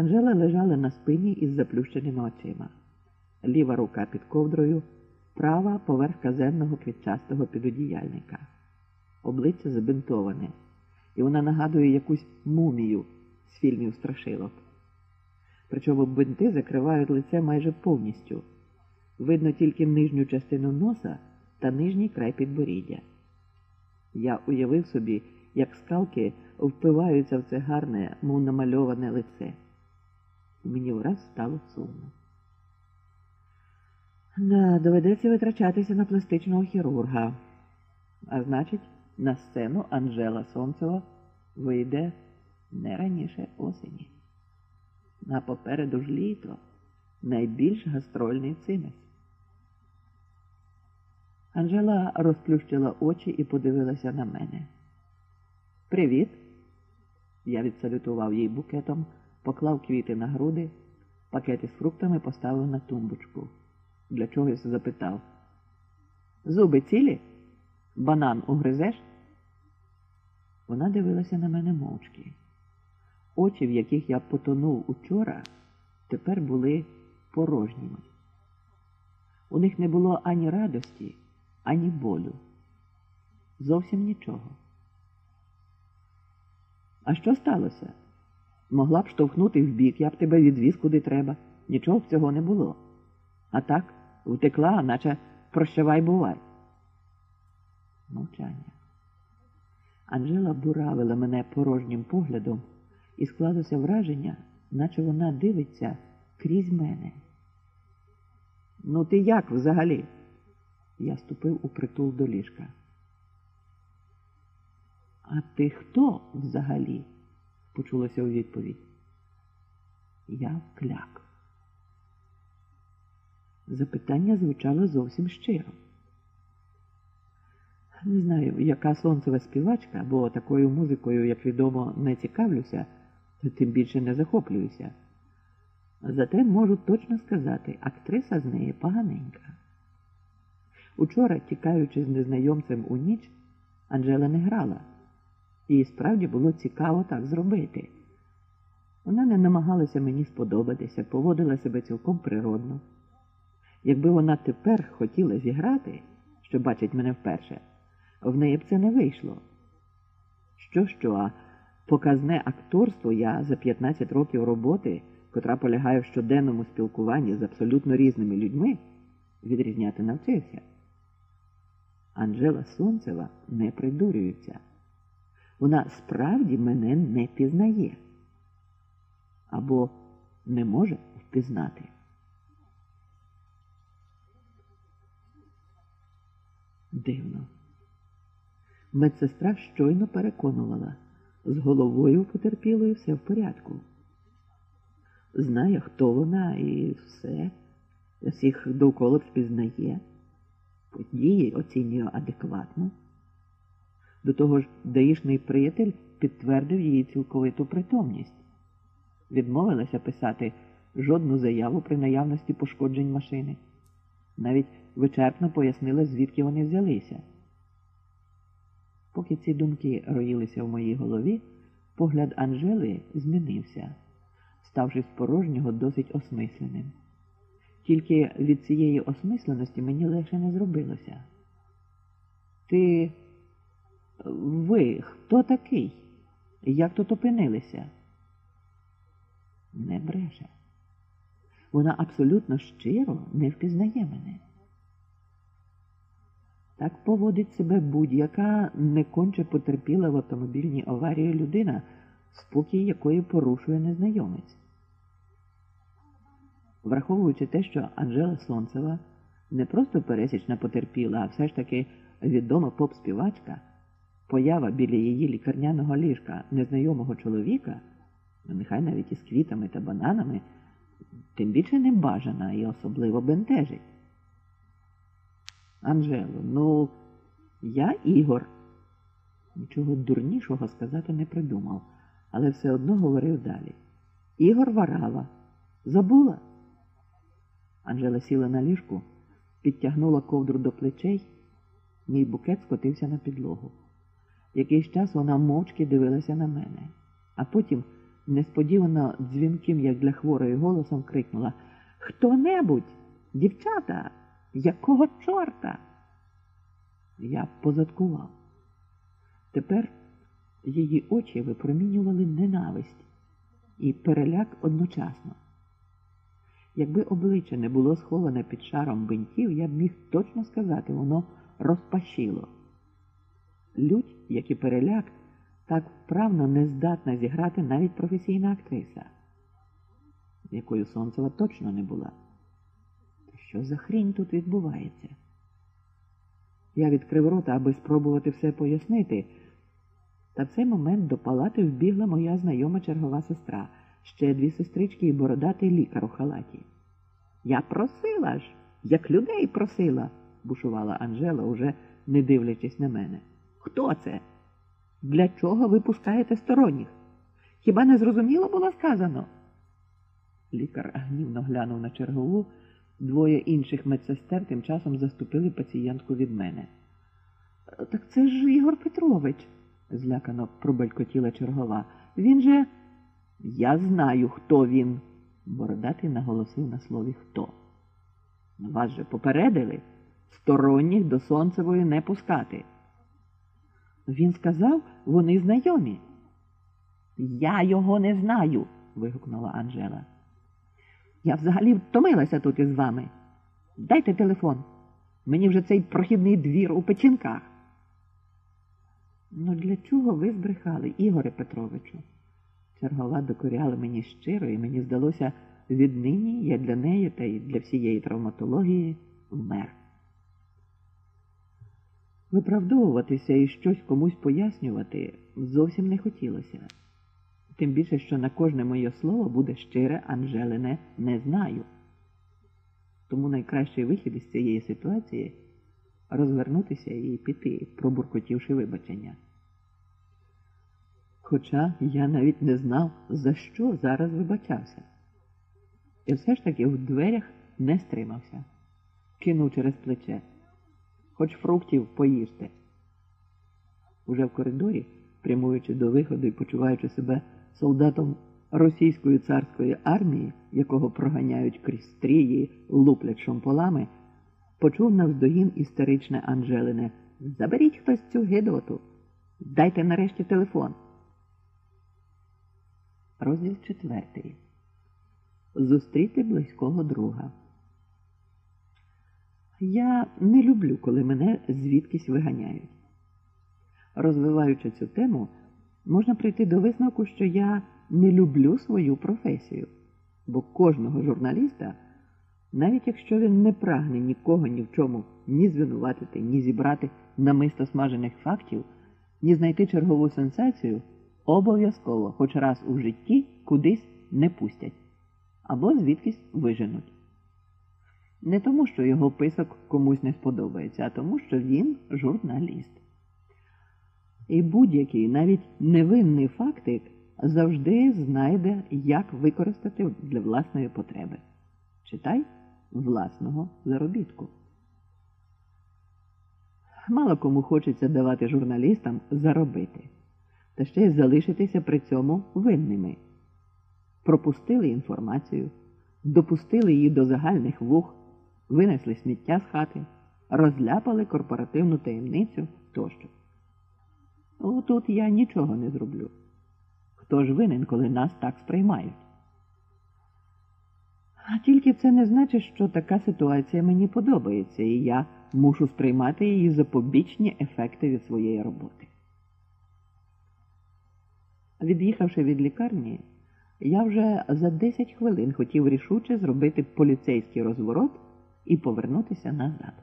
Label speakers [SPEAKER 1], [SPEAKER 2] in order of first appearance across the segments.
[SPEAKER 1] Анжела лежала на спині із заплющеними очима. Ліва рука під ковдрою, права поверх казенного квітчастого підодіяльника. Обличчя забинтоване, і вона нагадує якусь мумію з фільмів страшилок. Причому бинти закривають лице майже повністю. Видно тільки нижню частину носа та нижній край підборіддя. Я уявив собі, як скалки впиваються в це гарне, мов намальоване лице. Мені враз стало сумно. Да, доведеться витрачатися на пластичного хірурга. А значить, на сцену Анжела Сонцева вийде не раніше осені. А попереду ж літо найбільш гастрольний цимес. Анжела розплющила очі і подивилася на мене. Привіт. Я відсалютував їй букетом, поклав квіти на груди, пакети з фруктами поставив на тумбочку. Для чогось запитав. Зуби цілі? Банан угризеш? Вона дивилася на мене мовчки. Очі, в яких я потонув учора, тепер були порожніми. У них не було ані радості, ані болю. Зовсім нічого. А що сталося? Могла б штовхнути вбік, я б тебе відвіз куди треба. Нічого б цього не було. А так втекла, наче прощавай бувай. Мовчання. Анжела буравила мене порожнім поглядом, і склалося враження, наче вона дивиться крізь мене. Ну, ти як взагалі? Я ступив у притул до ліжка. А ти хто взагалі? Почулося у відповідь. Я вкляк. Запитання звучало зовсім щиро. Не знаю, яка сонцева співачка, бо такою музикою, як відомо, не цікавлюся, тим більше не захоплююся. Зате можу точно сказати, актриса з неї поганенька. Учора, тікаючи з незнайомцем у ніч, Анжела не грала. Їй справді було цікаво так зробити. Вона не намагалася мені сподобатися, поводила себе цілком природно. Якби вона тепер хотіла зіграти, що бачить мене вперше, в неї б це не вийшло. Що, що, а показне акторство я за 15 років роботи, котра полягає в щоденному спілкуванні з абсолютно різними людьми, відрізняти навчився. Анжела Сонцева не придурюється. Вона справді мене не пізнає або не може впізнати. Дивно. Медсестра щойно переконувала, з головою потерпілою все в порядку. Знає, хто вона і все, всіх довкола впізнає, події оцінює адекватно. До того ж, даїшний приятель підтвердив її цілковиту притомність, відмовилася писати жодну заяву при наявності пошкоджень машини, навіть вичерпно пояснила, звідки вони взялися. Поки ці думки роїлися в моїй голові, погляд Анжели змінився, ставши з порожнього досить осмисленим. Тільки від цієї осмисленості мені легше не зробилося. Ти ви хто такий? Як тут опинилися? Не бреше. Вона абсолютно щиро не впізнає мене. Так поводить себе будь-яка не конче потерпіла в автомобільній аварії людина, спокій якої порушує незнайомець. Враховуючи те, що Анжела Сонцева не просто пересічна потерпіла, а все ж таки відома поп-співачка поява біля її лікарняного ліжка незнайомого чоловіка, ну, нехай навіть із квітами та бананами, тим більше не бажана і особливо бентежить. Анжело, ну, я Ігор. Нічого дурнішого сказати не придумав, але все одно говорив далі. Ігор Варава. Забула? Анжела сіла на ліжку, підтягнула ковдру до плечей, мій букет скотився на підлогу. Якийсь час вона мовчки дивилася на мене, а потім несподівано дзвінким, як для хворої голосом, крикнула Хто небудь, дівчата, якого чорта? Я позадкував. Тепер її очі випромінювали ненависть і переляк одночасно. Якби обличчя не було сховане під шаром бинтів, я б міг точно сказати, воно розпашило. Лють, як і переляк, так вправно не здатна зіграти навіть професійна актриса, якою Сонцева точно не була. Що за хрінь тут відбувається? Я відкрив рота, аби спробувати все пояснити. Та в цей момент до палати вбігла моя знайома чергова сестра, ще дві сестрички і бородатий лікар у халаті. Я просила ж, як людей просила, бушувала Анжела, уже не дивлячись на мене. Хто це? Для чого ви пускаєте сторонніх? Хіба не зрозуміло було сказано? Лікар гнівно глянув на чергову. Двоє інших медсестер тим часом заступили пацієнтку від мене. Так це ж Ігор Петрович, злякано пробелькотіла чергова. Він же. Я знаю, хто він, бородатий наголосив на слові хто. Вас же попередили сторонніх до сонцевої не пускати. Він сказав, вони знайомі. Я його не знаю, вигукнула Анжела. Я взагалі втомилася тут із вами. Дайте телефон. Мені вже цей прохідний двір у печінках. Ну, для чого ви збрехали, Ігоре Петровичу? Чергова докоряла мені щиро, і мені здалося, віднині я для неї та й для всієї травматології вмер. Виправдовуватися і щось комусь пояснювати зовсім не хотілося. Тим більше, що на кожне моє слово буде щире Анжелине не знаю. Тому найкращий вихід із цієї ситуації розвернутися і піти, пробуркотівши вибачення. Хоча я навіть не знав, за що зараз вибачався. І все ж таки в дверях не стримався, кинув через плече, хоч фруктів поїжте. Уже в коридорі, прямуючи до виходу і почуваючи себе солдатом російської царської армії, якого проганяють крізь стрії, луплять шомполами, почув навздогін істеричне Анжелине Заберіть хтось цю гидоту, дайте нарешті телефон. Розділ четвертий. Зустріти близького друга. Я не люблю, коли мене звідкись виганяють. Розвиваючи цю тему, можна прийти до висновку, що я не люблю свою професію, бо кожного журналіста, навіть якщо він не прагне нікого ні в чому ні звинуватити, ні зібрати намисто смажених фактів, ні знайти чергову сенсацію, обов'язково, хоч раз у житті, кудись не пустять або звідкись виженуть. Не тому, що його писок комусь не сподобається, а тому, що він журналіст. І будь-який навіть невинний фактик завжди знайде, як використати для власної потреби. Читай власного заробітку. Мало кому хочеться давати журналістам заробити, та ще й залишитися при цьому винними. Пропустили інформацію, допустили її до загальних вух, винесли сміття з хати, розляпали корпоративну таємницю тощо. Отут я нічого не зроблю. Хто ж винен, коли нас так сприймають? А тільки це не значить, що така ситуація мені подобається, і я мушу сприймати її за побічні ефекти від своєї роботи. Від'їхавши від лікарні, я вже за 10 хвилин хотів рішуче зробити поліцейський розворот і повернутися назад.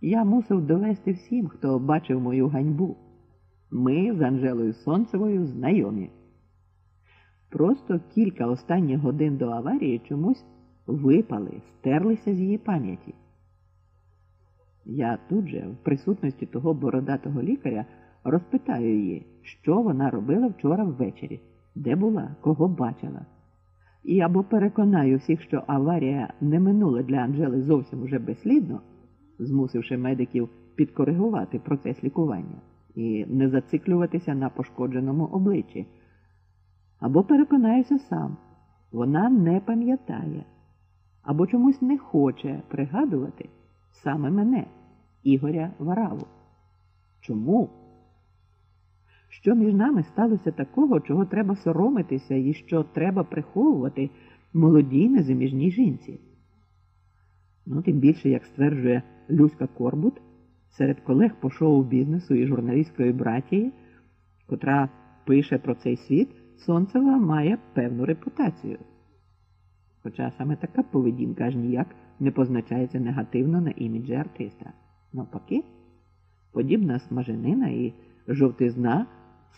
[SPEAKER 1] Я мусив довести всім, хто бачив мою ганьбу. Ми з Анжелою Сонцевою знайомі. Просто кілька останніх годин до аварії чомусь випали, стерлися з її пам'яті. Я тут же, в присутності того бородатого лікаря, розпитаю її, що вона робила вчора ввечері, де була, кого бачила. І або переконаю всіх, що аварія не минула для Анжели зовсім уже безслідно, змусивши медиків підкоригувати процес лікування і не зациклюватися на пошкодженому обличчі. Або переконаюся сам, вона не пам'ятає, або чомусь не хоче пригадувати саме мене, Ігоря Вараву. Чому? Що між нами сталося такого, чого треба соромитися і що треба приховувати молодій незаміжній жінці? Ну, тим більше, як стверджує Люська Корбут, серед колег по шоу-бізнесу і журналістської братії, котра пише про цей світ, Сонцева має певну репутацію. Хоча саме така поведінка аж ніяк не позначається негативно на іміджі артиста. Навпаки, подібна смаженина і жовтизна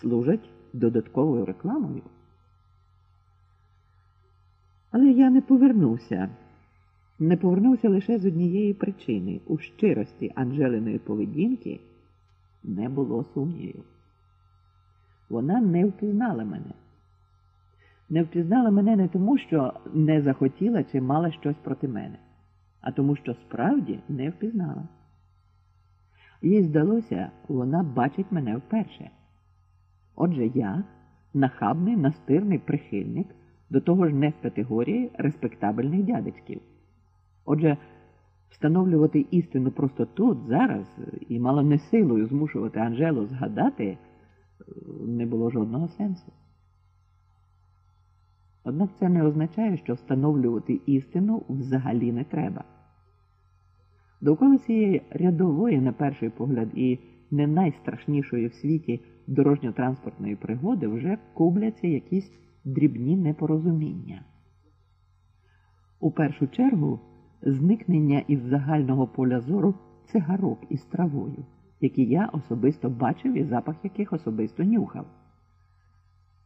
[SPEAKER 1] служать додатковою рекламою. Але я не повернувся. Не повернувся лише з однієї причини у щирості Анжелиної поведінки не було сумнівів. Вона не впізнала мене. Не впізнала мене не тому, що не захотіла чи мала щось проти мене, а тому, що справді не впізнала. Їй здалося, вона бачить мене вперше. Отже, я нахабний, настирний прихильник, до того ж не в категорії респектабельних дядечків. Отже, встановлювати істину просто тут, зараз, і мало не силою змушувати Анжелу згадати, е, не було жодного сенсу. Однак це не означає, що встановлювати істину взагалі не треба. Довкола цієї рядової, на перший погляд, і не найстрашнішої в світі дорожньо-транспортної пригоди вже кубляться якісь дрібні непорозуміння. У першу чергу зникнення із загального поля зору цигарок із травою, які я особисто бачив і запах яких особисто нюхав.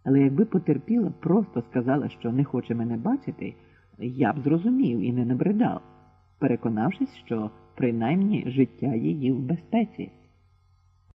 [SPEAKER 1] Але якби потерпіла, просто сказала, що не хоче мене бачити, я б зрозумів і не набридав, переконавшись, що принаймні життя її в безпеці.